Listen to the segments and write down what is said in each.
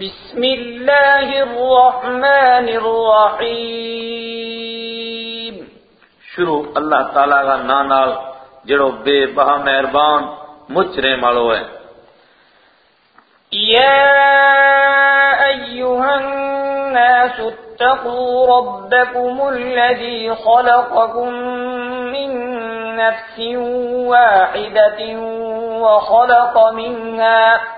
بسم الله الرحمن الرحيم. شروع اللہ تعالیٰ کا نا نال جڑو بے بہا مہربان مچ رحم والو ہے۔ يا أيها الناس اتقوا ربكم الذي خلقكم من نفس واحدة وخلق منها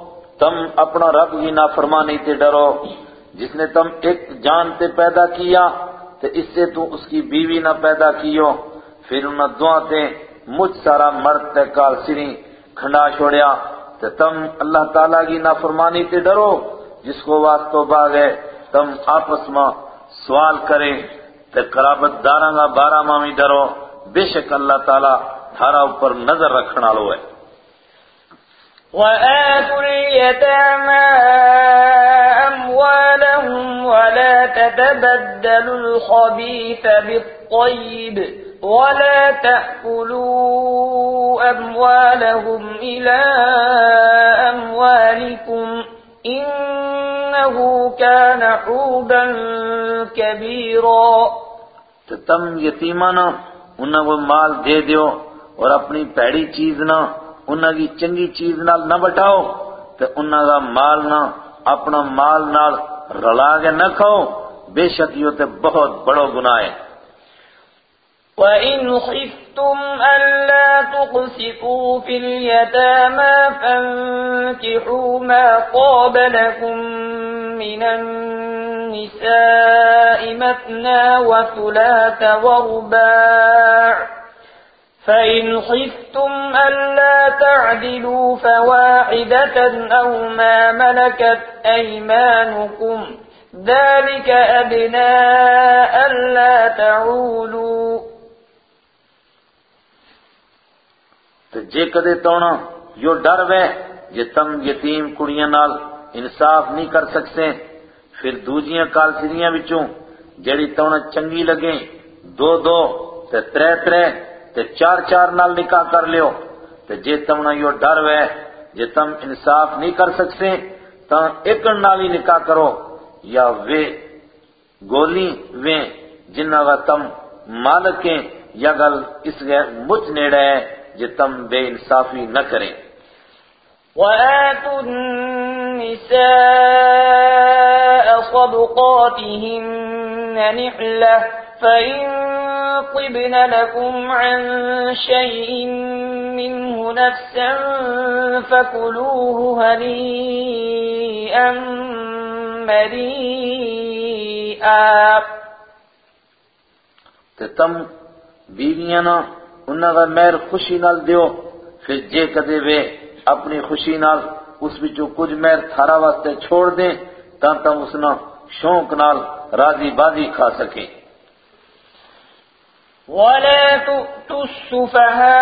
تم اپنا رب کی نافرمانی تے ڈرو۔ جس نے تم ایک جان تے پیدا کیا تے اس سے تو اس کی بیوی نہ پیدا کیو۔ پھر انہاں دعا تے مجھ سارا مرد تے کال سری کھنڈا چھوڑیا۔ تے تم اللہ تعالیٰ کی نافرمانی تے ڈرو، جس کو واسطو باغ ہے، تم آپس میں سوال کریں۔ تے قرابت داراں گا بارہ مامی ڈرو۔ بے شک اللہ تعالیٰ تھارا اوپر نظر رکھنا لو ہے۔ وآتوا اليتامى أموالهم ولا تتبدلوا الخبيث بالطيب ولا تأكلوا أموالهم إلى أموالكم إنه كان حوبا كبيرا. تو تم یتیمانہ انہاں کو مال دے دیو اور اپنی پیڑی چیز نہ انہاں کی چنگی چیز نال نہ بٹاؤ تے انہاں کا مال نہ اپنا مال نال رلا کے نہ کھاؤ۔ بے شک یہ تے بہت بڑو گناہ ہے۔ وَإِنْ خِفْتُمْ أَلَّا تُقْسِطُوا فِي الْيَتَامَى فَانكِحُوا مَا طَابَ لَكُم مِّنَ النِّسَاءِ مَثْنَىٰ وَثُلَاثَ وَرُبَاعَ فَإِنْ خِفْتُمْ أَلَّا تَعْدِلُوا فَوَاحِدَةً أَوْ مَا مَلَكَتْ أَيْمَانُكُمْ ذَلِكَ أَدْنَىٰ أَلَّا تَعُولُوا تو جے کدے تونا یو ڈر وے جے تم یتیم کڑیاں نال انصاف نہیں کر سکتے پھر دوجیاں کالسریاں وچوں جڑی تونا چنگی لگیں، دو دو تے ترے ترے تے چار چار نال نکاح کر لیو۔ تے جے تمنا یو ڈر وے، جے تم انصاف نہیں کر سکتے تو ایک نال ہی نکاح کرو۔ یا وے گولی وے جنہاں کا تم مالکیں یا گل اس گئے مجھ نیڑے ہے، جے تم بے انصافی نہ کریں۔ وآتوا النساء صدقاتهن نحلة، فإن طبن لكم عن شيء منه نفسا فكلوه هنيئا مريئا تے تم بیویاں نہ انہاں کا مہر خوشی نال دیو، پھر جے کدے وے اپنی خوشی نال اس وچوں کچھ مہر تھارا واسطے چھوڑ دیں، تاں تم اس نہ شوق نال راضی بازی کھا سکیں۔ ولا تؤتوا السفهاء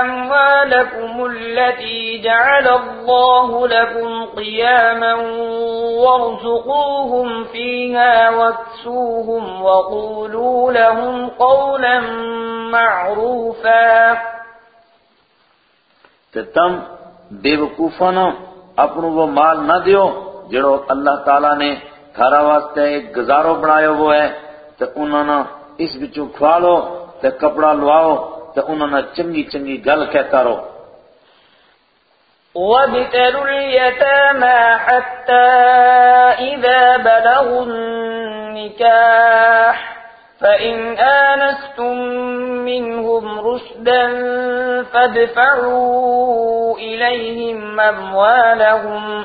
أموالكم التي جعل الله لكم قياما وارزقوهم فيها واكسوهم وقولوا لهم قولا معروفا تے تم بے وقوفانو اپنو وہ مال نہ دیو، جڑو اللہ تعالیٰ نے تھارا واسطے ایک گزارو بنایا وہ ہے۔ تے انہوں نے اس بچوں کھوا لو تے کپڑا لواؤ تے انہوں نے چنگی چنگی گل کہتا رہو۔ وابتلوا اليتامى حتى إذا بلغوا النكاح فإن آنستم منهم رشدا فادفعوا إليهم أموالهم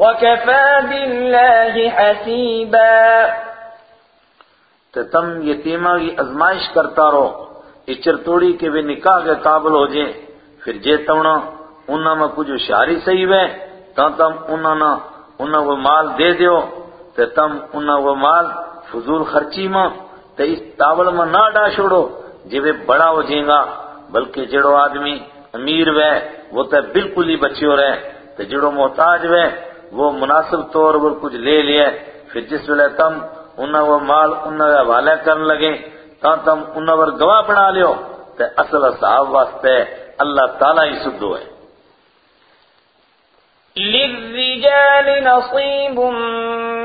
وكفى بالله حسيبا تو تم یتیمہ کی ازمائش کرتا رہو اچر توڑی کے بھی نکاح کے قابل ہو جائیں۔ پھر جے تونا انہاں میں کچھ ہوشیاری صحیح ہے تا تم انہاں نا انہاں وہ مال دے دیو۔ تے تم انہاں وہ مال فضول خرچی ماں تے اس تاول میں نہ ڈا چھوڑو، جے وہ بڑا ہو جائیں گا۔ بلکہ جڑو آدمی امیر وے، وہ تے بالکل ہی بچیو رہے، تے جڑو محتاج وے وہ مناسب طور پر کچھ لے لیے پھر جس ویلے تم انہاں وہ مال انہاں کے حوالے کرن لگے تا تم انہاں پر گواہ بنا لیو۔ تے اصل صاحب واسطے اللہ تعالیٰ ہی سدو ہے۔ للرجال نصيب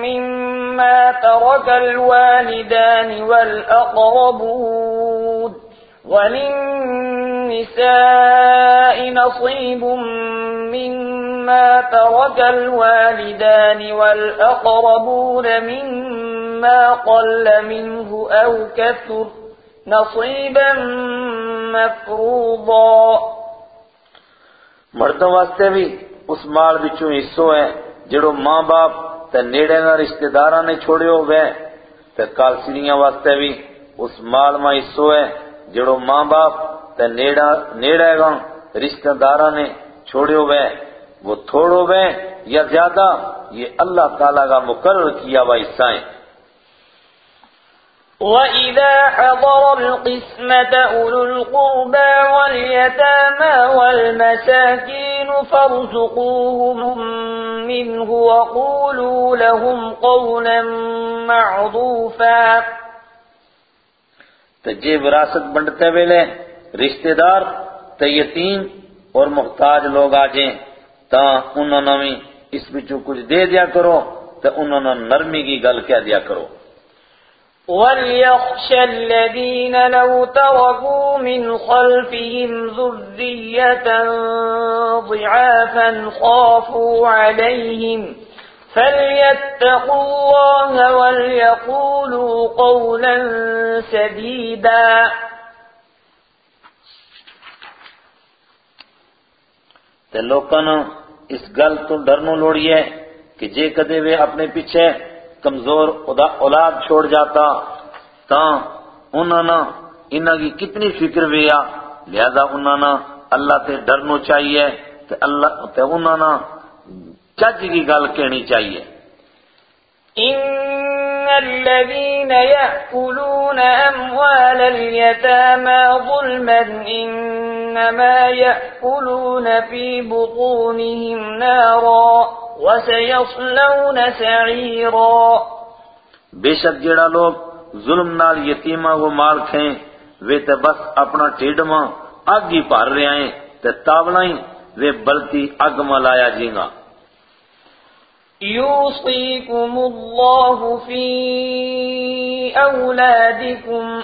مما ترك الوالدان والأقربون وللنساء نصيب مما مما ترك الوالدان والأقربون مما قل منه أو كثر نصيبا مفروضا مردوں واسطے بھی اس مال بچوں حصو ہے جڑو ماں باپ تے نیڑے نہ رشتہ داراں نے چھوڑیو وے تے کالسنیاں واسطے بھی اس مال میں حصو ہے جڑو ماں باپ تے نیڑا نیڑے گا رشتہ داراں نے چھوڑیو وے وہ تھوڑو وے یا زیادہ یہ اللہ تعالیٰ کا مقرر کیا ہوا حصہ ہیں وَإِذَا حَضَرَ الْقِسْمَةَ أُولُو الْقُرْبَى وَالْيَتَامَى وَالْمَسَاكِينُ فَارْزُقُوهُم مِّنْهُ وَقُولُوا لَهُمْ قَوْلًا مَّعْرُوفًا۔ تو جے وراثت بنڈتے ویلے رشتہ دار تے یتیم اور محتاج لوگ آ جائیں تا انہوں نے اس بچوں کچھ دے دیا کرو تو انہوں نے نرمی کی گل کہہ دیا کرو۔ وَلْيَخْشَ الَّذِينَ لَوْ تَرَكُوا مِنْ خَلْفِهِمْ ذُرِّيَّةً ضِعَافًا خَافُوا عَلَيْهِمْ فَلْيَتَّقُوا اللَّهَ وَلْيَقُولُوا قَوْلًا سَدِيدًا۔ تے لوکاں اس گل تو ڈرنو لوڑی ہے کہ جے کدے وہ اپنے پیچھے کمزور اولاد چھوڑ جاتا تا انہوں نے انہوں کی کتنی فکر ویا لہذا انہوں نے اللہ تے ڈرنو چاہیے تے اللہ تے انہوں نے چج کی گل کہنی چاہیے۔ إن الذين يأكلون أموال اليتامى ظلما إنما يأكلون في بطونهم نارا وسيصلون سعيرا بے شک جڑا لوگ ظلم نال یتیمہ کو مال کھیں وے تے بس اپنا ٹھڈ ماں اگ ہی پار رہے ہیں تے تاولا ہی وے بلتی اگ ماں لایا جینگا۔ يوصيكم الله في أولادكم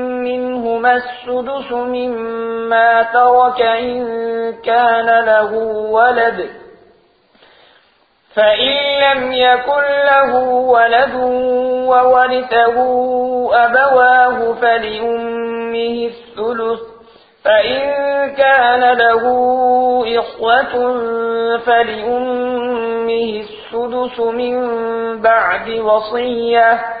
منهما السدس مما ترك إن كان له ولد. فإن لم يكن له ولد وورثه أبواه فلأمه الثلث. فإن كان له إخوة فلأمه السدس من بعد وصية.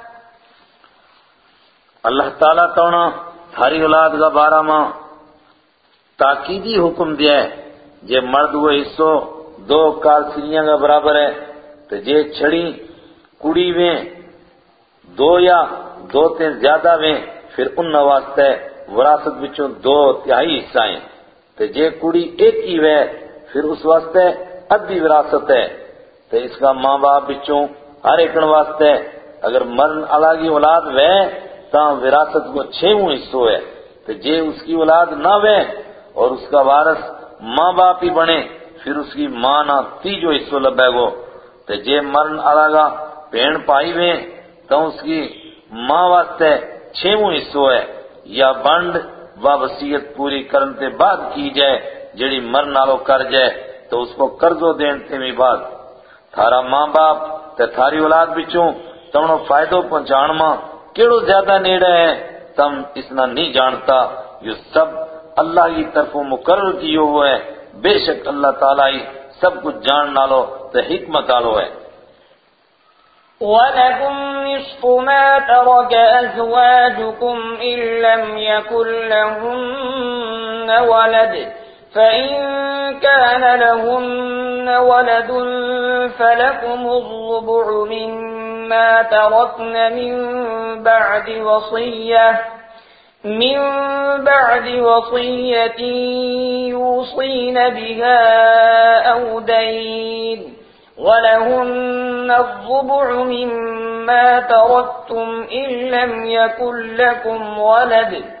اللہ تعالیٰ تونا تھاری اولاد کا بارہ ماں تاکیدی حکم دیا ہے جے مرد وہ حصو دو کال سریاں کا برابر ہے، تو جے چھڑی کڑی ویں دو یا دو تین زیادہ ویں پھر ان واسطے وراثت بچوں دو تہائی حصہ ہیں۔ تو جے کڑی ایک ہی وے پھر اس واسطے ادھی وراثت ہے۔ تو اس کا ماں باپ بچوں ہر ایکن واسطے اگر مرن الگ اولاد وے تا وراثت کو چھویں حصہ ہے۔ تو جے اس کی اولاد نہ وے اور اس کا وارث ماں باپ ہی بنے، پھر اس کی ماں نہ تیجو حصہ لبے گو۔ تو جے مرن الگا پین پائی وے تو اس کی ماں واسطے چھویں حصہ ہے۔ یا بنڈ و وصیت پوری کرنے بعد کی جائے جڑی مرن آلو کر جائے، تو اس کو قرضو دینتے میں بعد۔ تھارا ماں باپ تے تھاری اولاد بچوں تمہنو فائدو پہنچان ماں۔ کیڑو زیادہ نیڑے ہیں تم اسنا نہیں جانتا۔ یہ سب اللہ کی طرف مقرر کیو ہوئے ہے بے شک اللہ تعالیٰ سب کچھ جان نالو تے حکمت آلو ہے۔ ولكم نصف ما ترك أزواجكم إن لم يكن لهن ولد۔ فإن كان لهن ولد فلكم الربع مما تركن من بعد وصية من بعد وصية يوصين بها أو دين ولهن الربع مما تركتم إن لم يكن لكم ولد.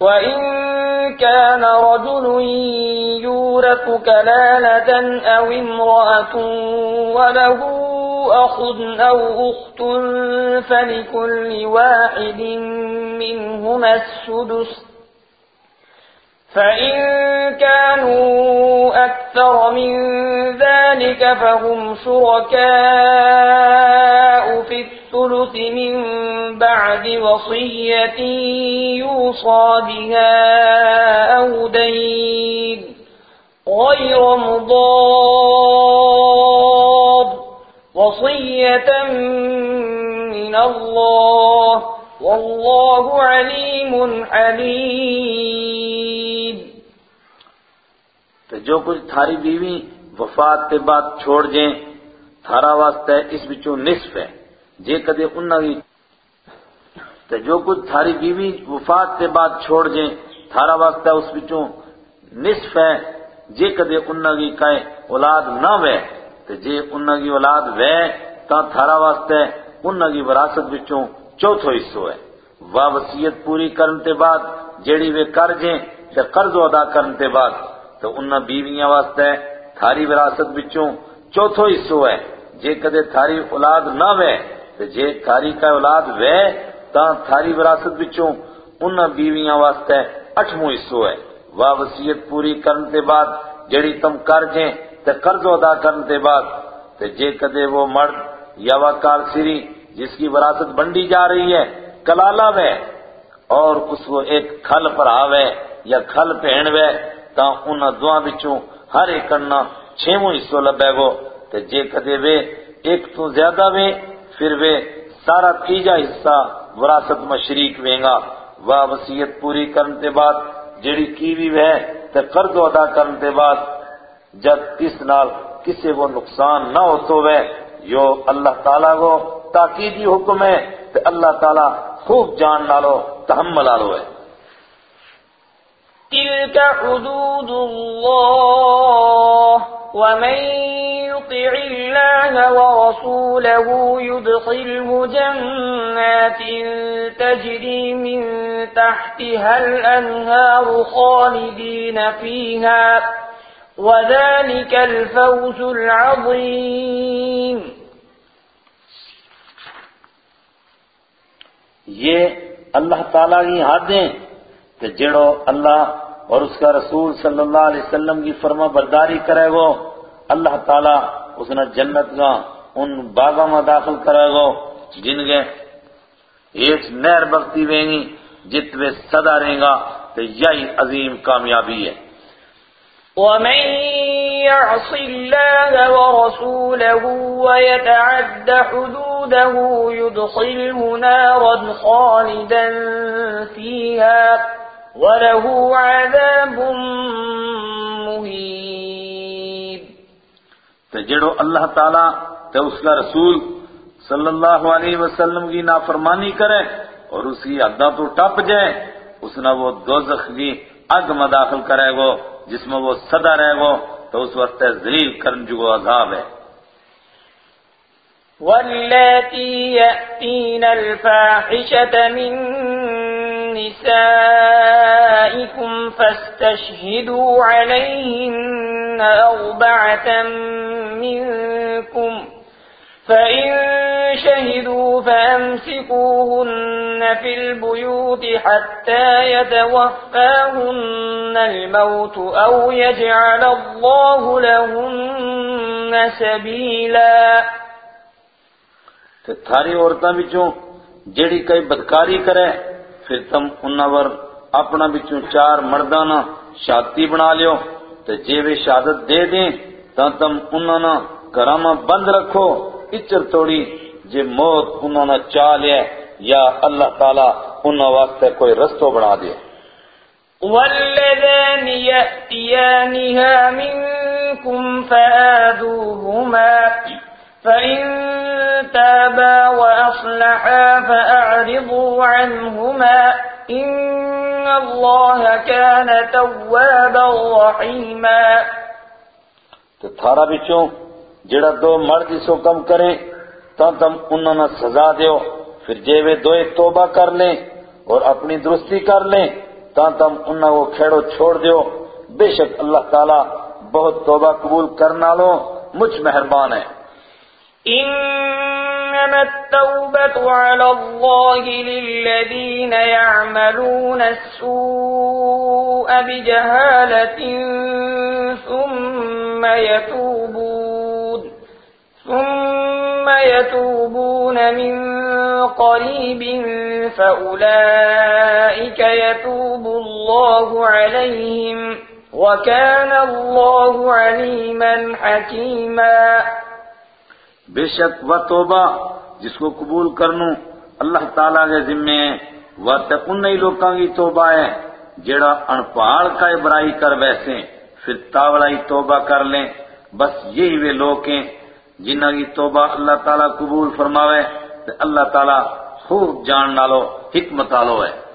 وإن كان رجل يورث كلالة أو امرأة وله أخ أو أخت فلكل واحد منهما السدس فإن كانوا أكثر من ذلك فهم شركاء الثلث من بعد وصية يوصى بها أو دين غير مضار وصية من الله والله عليم حليم تو جو کچھ تھاری بیوی وفات کے بعد چھوڑ جائیں تھارا واسطہ اس بچوں نصف ہے۔ جے کدے انہاں کی تو جو کچھ تھاری بیوی وفات کے بعد چھوڑ جائیں، تھارا واسطہ اس بچوں نصف ہے، جے کدے انہاں کی کائے اولاد نہ وے تو جے انہاں کی اولاد وے تا تھارا واسطہ انہاں کی وراثت بچوں چوتھو حصہ ہے۔ وا وصیت پوری کرن تے بعد جیڑی وے کر جیں تے قرض ادا کرن تے بعد تو انہاں بیویاں واسطے تھاری وراثت بچوں چوتھو حصہ ہے۔ جے کدے تھاری اولاد نہ وے تے جے تھاری کا اولاد وے تاں تھاری وراثت بچوں انہاں بیویاں واسطے اٹھواں حصہ ہے۔ وا وصیت پوری کرن تے بعد جڑی تم کر جیں تے قرض ادا کرن تے بعد تے جے کدے وہ مرد یا وہ کارسری جس کی وراثت بنڈی جا رہی ہے، کلالہ میں اور اس کو ایک کھل پر آوے یا کھل پہن وے تا انہاں دعا بچوں ہر ایک کرنا چھویں حصہ لبے گو۔ تے جے کدے وے ایک تو زیادہ وے پھر وے سارا تیجا حصہ وراثت میں شریک وینگا۔ وا وصیت پوری کرن تے بعد جڑی کیوی وے تے قرض ادا کرن تے بعد جب کس نال کسے وہ نقصان نہ ہوتو وے، یو اللہ تعالیٰ کو تاکیدی حکم ہے تے اللہ تعالیٰ خوب جان نالو، تحمل آلو ہے تلك حدود الله ومن يطع الله ورسوله يدخله جنات تجري من تحتها الأنهار خالدين فيها، وذلك الفوز العظيم. یہ اللہ تعالیٰ کی حدیں تے جڑو اللہ اور اس کا رسول صلی اللہ علیہ وسلم کی فرما برداری کرے گو۔ اللہ تعالیٰ اس نے جنت کا ان باغوں میں داخل کرے گو جن کے ایک نہر بختی وینگی جت وے صدا رہیں گا، تو یہی عظیم کامیابی ہے۔ ومن يعص الله ورسوله ويتعد حدوده يدخله نارا خالدا فيها وله عذاب مهين۔ تو جڑو اللہ تعالیٰ تو اس کا رسول صلی اللہ علیہ وسلم کی نافرمانی کرے اور اس کی حدہ تو ٹپ جائے، اس نے وہ دوزخ کی اگ میں داخل کرے گو، جس میں وہ صدا رہے گو، تو اس وقت ذلیل کرن جو عذاب ہے۔ واللاتي يأتين الفاحشة من نسائكم فاستشهدوا عليهن أربعة منكم فإن شهدوا فأمسكوهن في البيوت حتى يتوفاهن الموت أو يجعل الله لهن سبيلا. تو تھاری عورتوں بچوں جیڑی کئی بدکاری کرے، پھر تم انہاں اپنا بچوں چار مردانہ شادی بنا لیو تو جے وہ شہادت دے دیں تا تم انہاں نا کرامہ بند رکھو اچر توڑی جے موت انہوں نے چاہ لیا یا اللہ تعالیٰ انہوں واسطے کوئی رستو بنا دے والذان يأتيانها منكم فآذوهما فإن تابا وأصلحا فأعرضوا عنهما إن الله كان توابا رحيما تو تھارا بچوں جڑا دو مرد اس کم کریں تا تم انہوں نے سزا دیو۔ پھر جے وہ دوئے توبہ کر لیں اور اپنی درستی کر لیں تا تم انہوں کو کھیڑو چھوڑ دیو۔ بے شک اللہ تعالیٰ بہت توبہ قبول کرنا لو مجھ مہربان ہے۔ إنما التوبة على الله للذين يعملون السوء بجهالة ثم يتوبون. ثم يتوبون من قريب فأولئك يتوب الله عليهم وكان الله عليما حكيما. بے شک وہ توبہ جس کو قبول کرنو اللہ تعالیٰ کے ذمے ہے، وہ تے انہی لوکاں کی توبہ ہے جڑا انپاڑ کا برائی کر ویسے پھر تاوڑائی توبہ کر لیں۔ بس یہی وہ لوگ ہیں جنہ کی توبہ اللہ تعالیٰ قبول فرماوے تے اللہ تعالیٰ خوب جان نالو، حکمت آلو ہے۔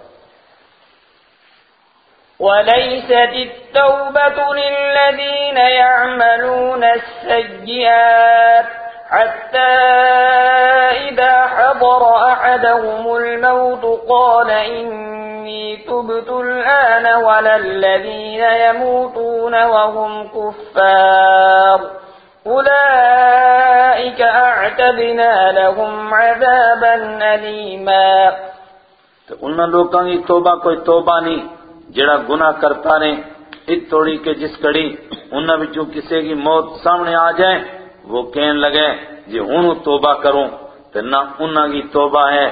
وليست التوبة للذين يعملون السيئات حتى إذا حضر أحدهم الموت قال إني تبت الآن ولا الذين يموتون وهم كفار. أولئك أعتدنا لهم عذابا أليما. تو انہاں لوکاں کی توبہ کوئی توبہ نہیں، جڑا گناہ کرتا رہے، اس توڑی کے جس کڑی انہاں وچوں کسے کی موت سامنے آ جائے، وہ کہنے لگے جی ہوں توبہ کروں، تو نہ انہاں کی توبہ ہے،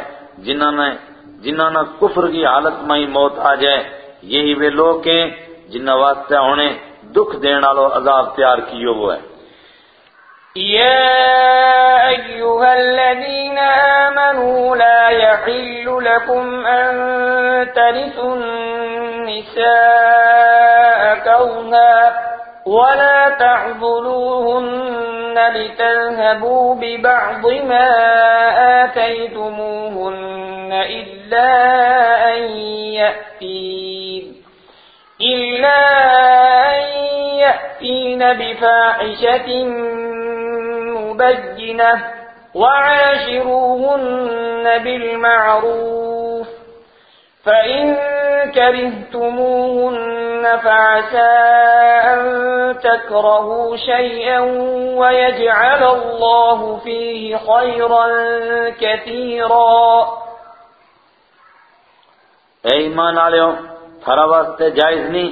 جنہاں نے جنہاں نے کفر کی حالت میں ہی موت آ جائے، یہی وہ لوگ ہیں جنہاں واسطے انہیں دکھ دین والو عذاب تیار کیو وہ ہے۔ يا أيها الذين آمنوا لا يحل لكم أن ترثوا النساء كرها ولا تعضلوهن لتذهبوا ببعض ما آتيتموهن إلا أن يأتين إلا أن يأتين بفاحشة مبينة وعاشروهن بالمعروف فإن كرهتموهن فعسى أن تكرهوا شيئا ويجعل الله فيه خيرا كثيرا. اے ایمان آلیو تھارا واسطے جائز نہیں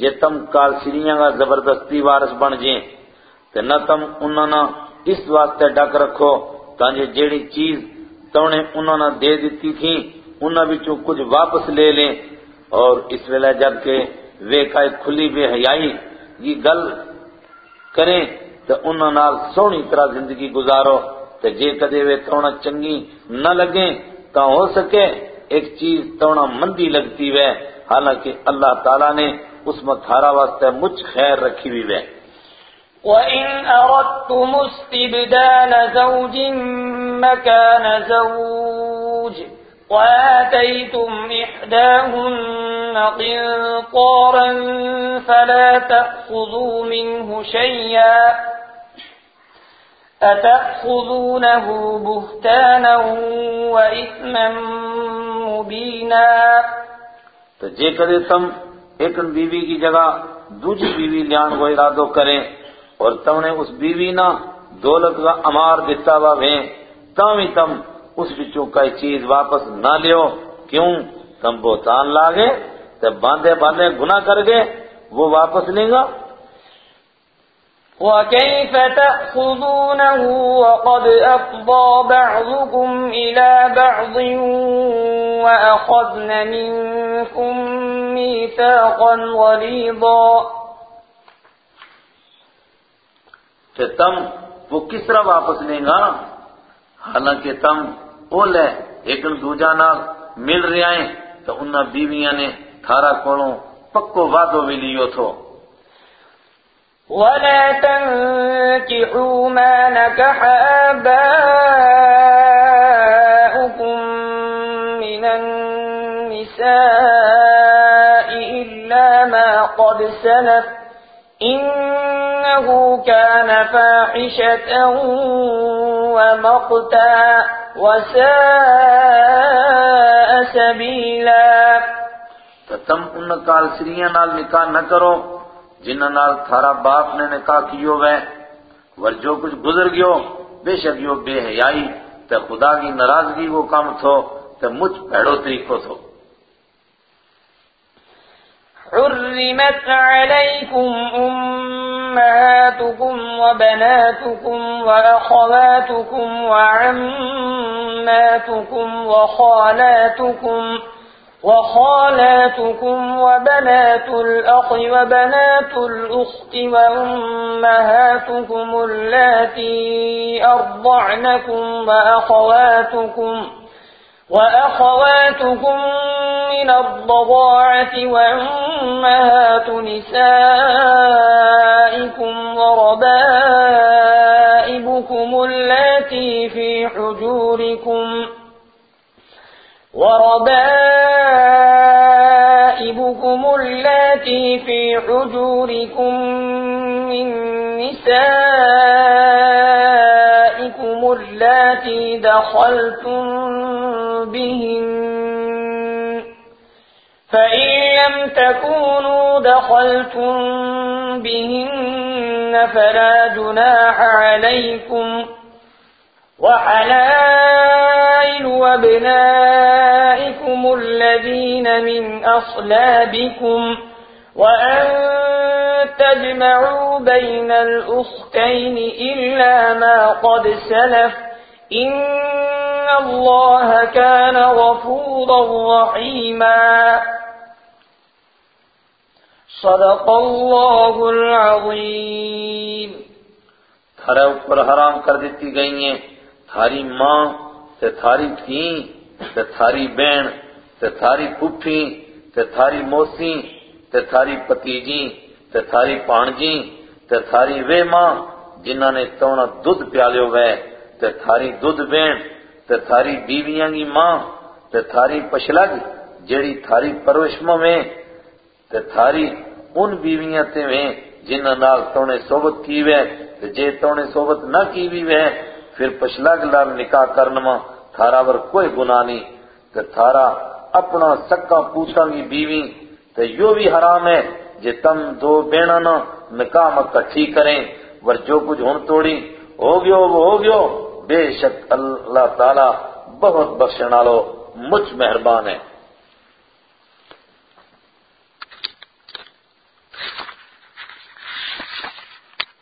جے تم کالسریاں کا زبردستی وارث بن جیں تے نہ تم انہاں نہ اس واسطے ڈک رکھو تانجے جیڑی چیز تونے انہاں نہ دے دیتی تھی انہاں بچوں کچھ واپس لے لیں۔ اور اس ویلے جبکہ وے کائے کھلی بے حیائی، یہ گل کریں تو انہاں نال سونی طرح زندگی گزارو۔ تے جے کدے وے تونا چنگی نہ لگیں تا ہو سکے ایک چیز تونا مندی لگتی وے۔ حالانکہ اللہ تعالیٰ نے اس میں تھارا واسطے مجھ خیر رکھی ہوئی وے۔ وَإِنْ أَرَدْتُمُ اسْتِبْدَالَ زَوْجٍ مَكَانَ زَوْجٍ۔ وَآتَيْتُمْ إِحْدَاهُنَّ قِنطَارًا فَلَا تَأْخُذُوا مِنْهُ شَيْئًا أَتَأْخُذُونَهُ بُهْتَانًا وَإِثْمًا مُبِينًا تو جے کدے تم ایک بیوی کی جگہ دوجی بیوی لیان کو ارادو کریں اور تم نے اس بیوی نہ دولت کا امار دیتا ہوا بھیں تاوی تم اس بچوں کا چیز واپس نہ لیو۔ کیوں؟ تم بہتان لاگے تو باندھے باندھے گناہ کر گے وہ واپس لیں گا۔ وَكَيْفَ تَأْخُذُونَهُ وَقَدْ أَفْضَى بَعْضُكُمْ إِلَى بَعْضٍ وَأَخَذْنَ مِنْكُمْ مِيثَاقًا غَلِيظًا۔ کہ تم وہ کس طرح واپس لیں گا؟ حالانکہ تم اول ہے ایک دوجا نال مل رہے ہیں، تو انہاں بیویاں نے تھارا کولوں پکو وعدو بھی لیو تھو۔ ولا تنكحوا ما نكح آباؤكم من النساء إلا ما قد سلف، إنه كان فاحشة ومقتا۔ وساء سبيلا. تو تم ان کالسریاں نال نکاح نہ کرو جنہاں نال تھارا باپ نے نکاح کیو وے۔ ور جو کچھ گزر گیو بے شک یو بے حیائی تے خدا کی ناراضگی کو کام تھو تے مجھ پیڑو طریقو تھو۔ حرمت عليكم أمهاتكم وبناتكم وأخواتكم وعماتكم وخالاتكم وخالاتكم وبنات الأخ وبنات الأخت وأمهاتكم اللاتي أرضعنكم وأخواتكم وأخواتكم من الضضاعة وأمهات نسائكم وربائبكم اللاتي في حجوركم وربائبكم اللاتي في حجوركم من نسائكم اللاتي دخلتم بهن فإن لم تكونوا دخلتم بهن فلا جناح عليكم وحلائل وابنائكم الذين من أصلابكم وأن تجمعوا بين الأختين إلا ما قد سلف إن الله كان غفورا رحيما. صدق الله العظيم. تھارے اوپر حرام کر دیتی گئی ہیں، تھاری ماں، تے تھاری تھی تے تھاری بہن، تے تھاری پھوپھی، تے تھاری موسی، تے تھاری پتیجی، تے تھاری پانجی، تے تھاری وے ماں جنہاں نے تونا دودھ پیالیو وے تے تھاری دودھ بہن تے تھاری بیویاں کی ماں تے تھاری پشلا پشلگ جیڑی تھاری پروشموں میں تے تھاری ان بیویاں تے میں جنہاں نال تونے صحبت کی وے، تے جے تونے صحبت نہ کی بھی وے، پھر پشلگ لال نکاح کرنما تھارا ور کوئی گناہ نہیں۔ تے تھارا اپنا سکا پوتا کی بیوی، تے یو بھی حرام ہے جے تم دو بینا نہ نکاح مکہ ٹھیک کریں۔ ور جو کچھ ہون توڑی، ہو گیو، وہ ہو گیو۔ بے شک اللہ تعالی بہت بخشن والو مجھ مہربان ہے